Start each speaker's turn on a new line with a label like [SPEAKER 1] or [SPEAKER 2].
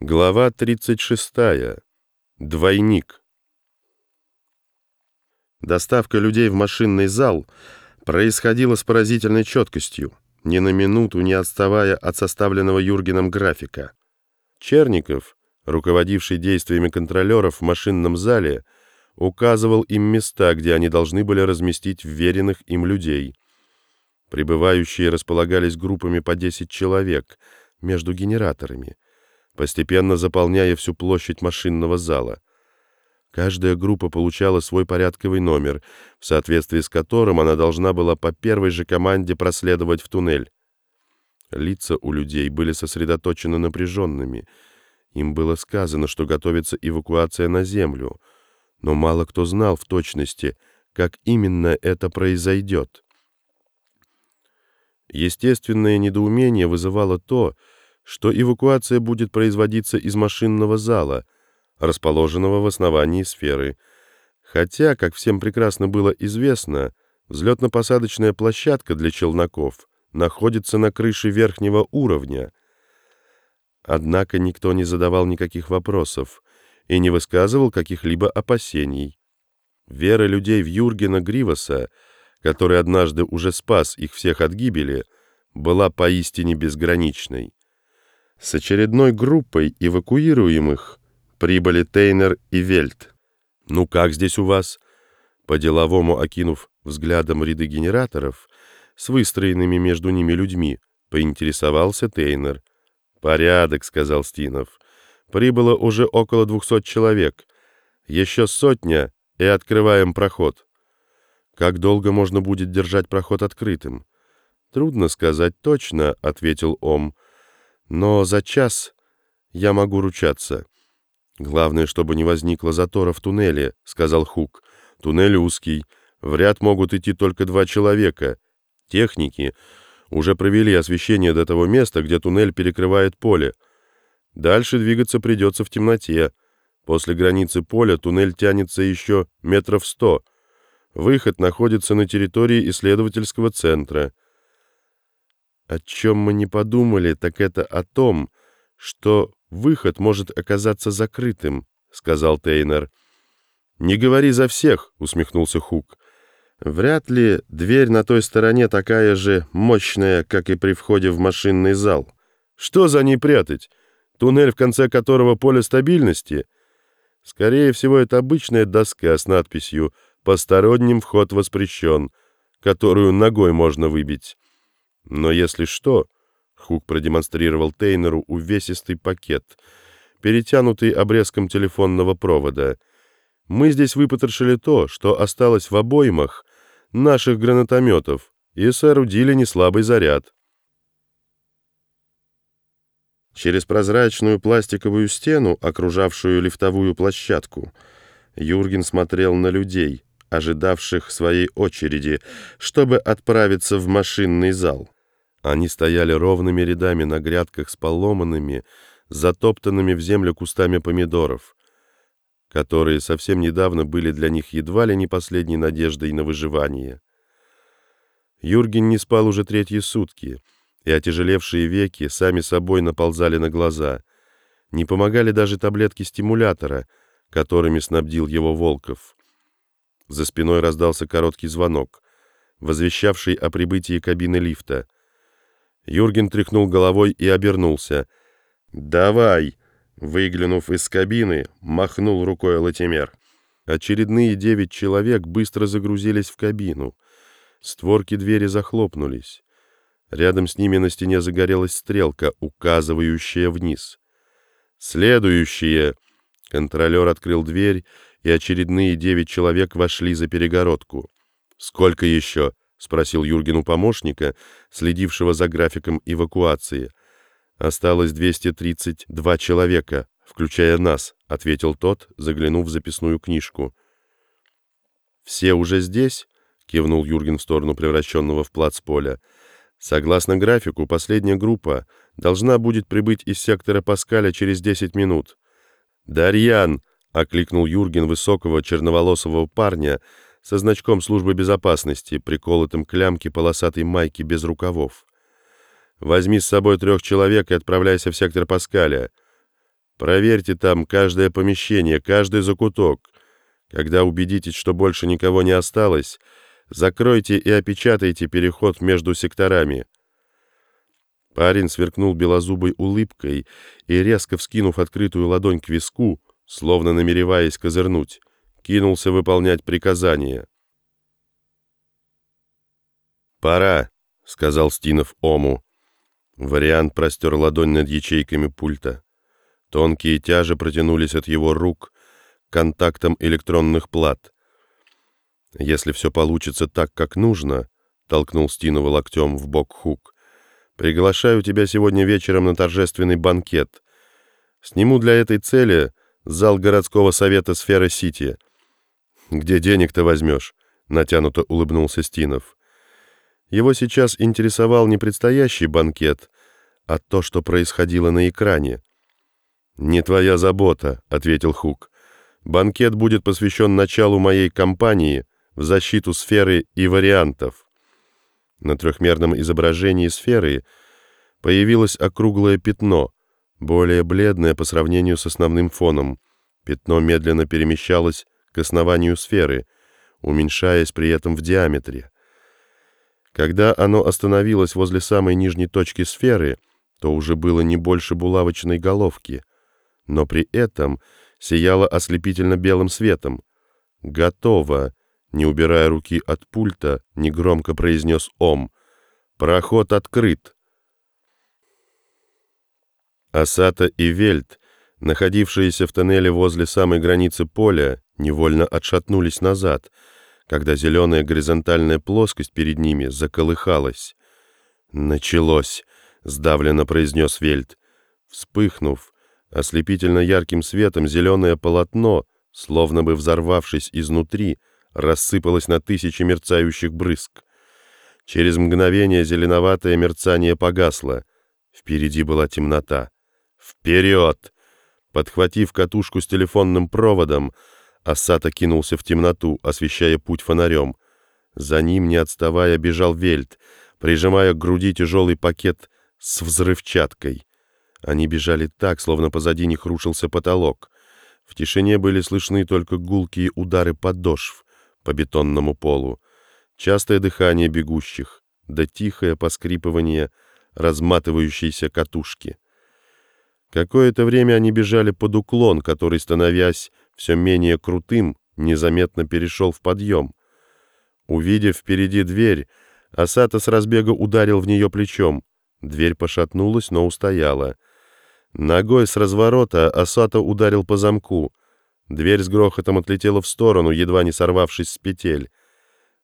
[SPEAKER 1] Глава 36. Двойник. Доставка людей в машинный зал происходила с поразительной четкостью, ни на минуту не отставая от составленного Юргеном графика. Черников, руководивший действиями контролеров в машинном зале, указывал им места, где они должны были разместить вверенных им людей. Прибывающие располагались группами по 10 человек между генераторами — постепенно заполняя всю площадь машинного зала. Каждая группа получала свой порядковый номер, в соответствии с которым она должна была по первой же команде проследовать в туннель. Лица у людей были сосредоточены напряженными. Им было сказано, что готовится эвакуация на землю, но мало кто знал в точности, как именно это произойдет. Естественное недоумение вызывало то, что эвакуация будет производиться из машинного зала, расположенного в основании сферы. Хотя, как всем прекрасно было известно, взлетно-посадочная площадка для челноков находится на крыше верхнего уровня. Однако никто не задавал никаких вопросов и не высказывал каких-либо опасений. Вера людей в Юргена Гривоса, который однажды уже спас их всех от гибели, была поистине безграничной. С очередной группой эвакуируемых прибыли Тейнер и Вельт. «Ну как здесь у вас?» По-деловому окинув взглядом ряды генераторов, с выстроенными между ними людьми, поинтересовался Тейнер. «Порядок», — сказал Стинов. «Прибыло уже около двухсот человек. Еще сотня, и открываем проход». «Как долго можно будет держать проход открытым?» «Трудно сказать точно», — ответил Ом. Но за час я могу ручаться. Главное, чтобы не возникло затора в туннеле, сказал Хук. Туннель узкий, в ряд могут идти только два человека. Техники уже провели освещение до того места, где туннель перекрывает поле. Дальше двигаться придется в темноте. После границы поля туннель тянется еще метров сто. Выход находится на территории исследовательского центра. О чем мы не подумали, так это о том, что выход может оказаться закрытым, сказал Тейнер. Не говори за всех, усмехнулся Хук. Вряд ли дверь на той стороне такая же мощная, как и при входе в машинный зал. Что за ней прятать? Туннель, в конце которого поле стабильности? Скорее всего, это обычная доска с надписью «Посторонним вход воспрещен», которую ногой можно выбить. Но если что, Хук продемонстрировал Тейнеру увесистый пакет, перетянутый обрезком телефонного провода. Мы здесь выпотрошили то, что осталось в обоймах наших гранатометов, и соорудили неслабый заряд. Через прозрачную пластиковую стену, окружавшую лифтовую площадку, Юрген смотрел на людей, ожидавших своей очереди, чтобы отправиться в машинный зал. Они стояли ровными рядами на грядках с поломанными, затоптанными в землю кустами помидоров, которые совсем недавно были для них едва ли не последней надеждой на выживание. Юрген не спал уже третьи сутки, и отяжелевшие веки сами собой наползали на глаза. Не помогали даже таблетки стимулятора, которыми снабдил его Волков. За спиной раздался короткий звонок, возвещавший о прибытии кабины лифта — Юрген тряхнул головой и обернулся. «Давай!» Выглянув из кабины, махнул рукой Латимер. Очередные девять человек быстро загрузились в кабину. Створки двери захлопнулись. Рядом с ними на стене загорелась стрелка, указывающая вниз. «Следующие!» Контролер открыл дверь, и очередные девять человек вошли за перегородку. «Сколько еще?» — спросил Юргену помощника, следившего за графиком эвакуации. «Осталось 232 человека, включая нас», — ответил тот, заглянув в записную книжку. «Все уже здесь?» — кивнул Юрген в сторону превращенного в плац поля. «Согласно графику, последняя группа должна будет прибыть из сектора Паскаля через 10 минут». «Дарьян!» — окликнул Юрген высокого черноволосого парня — со значком службы безопасности, приколотым к лямке полосатой майки без рукавов. Возьми с собой трех человек и отправляйся в сектор Паскаля. Проверьте там каждое помещение, каждый закуток. Когда убедитесь, что больше никого не осталось, закройте и опечатайте переход между секторами. Парень сверкнул белозубой улыбкой и, резко вскинув открытую ладонь к виску, словно намереваясь козырнуть, кинулся выполнять приказание. «Пора», — сказал Стинов Ому. Вариант простер ладонь над ячейками пульта. Тонкие тяжи протянулись от его рук к контактам электронных плат. «Если все получится так, как нужно», — толкнул Стинова локтем в бок Хук, «приглашаю тебя сегодня вечером на торжественный банкет. Сниму для этой цели зал городского совета сферы Сити. Где денег-то возьмешь?» — натянуто улыбнулся Стинов. Его сейчас интересовал не предстоящий банкет, а то, что происходило на экране. «Не твоя забота», — ответил Хук. «Банкет будет посвящен началу моей кампании в защиту сферы и вариантов». На трехмерном изображении сферы появилось округлое пятно, более бледное по сравнению с основным фоном. Пятно медленно перемещалось к основанию сферы, уменьшаясь при этом в диаметре. Когда оно остановилось возле самой нижней точки сферы, то уже было не больше булавочной головки, но при этом сияло ослепительно белым светом. «Готово!» — не убирая руки от пульта, негромко произнес Ом. «Проход открыт!» Асата и Вельт, находившиеся в тоннеле возле самой границы поля, невольно отшатнулись назад — когда зеленая горизонтальная плоскость перед ними заколыхалась. «Началось!» — сдавленно произнес Вельт. Вспыхнув, ослепительно ярким светом зеленое полотно, словно бы взорвавшись изнутри, рассыпалось на тысячи мерцающих брызг. Через мгновение зеленоватое мерцание погасло. Впереди была темнота. «Вперед!» Подхватив катушку с телефонным проводом, Асата кинулся в темноту, освещая путь фонарем. За ним, не отставая, бежал Вельт, прижимая к груди тяжелый пакет с взрывчаткой. Они бежали так, словно позади них рушился потолок. В тишине были слышны только гулкие удары подошв по бетонному полу, частое дыхание бегущих, да тихое поскрипывание разматывающейся катушки. Какое-то время они бежали под уклон, который, становясь все менее крутым, незаметно перешел в подъем. Увидев впереди дверь, Асата с разбега ударил в нее плечом. Дверь пошатнулась, но устояла. Ногой с разворота Асата ударил по замку. Дверь с грохотом отлетела в сторону, едва не сорвавшись с петель.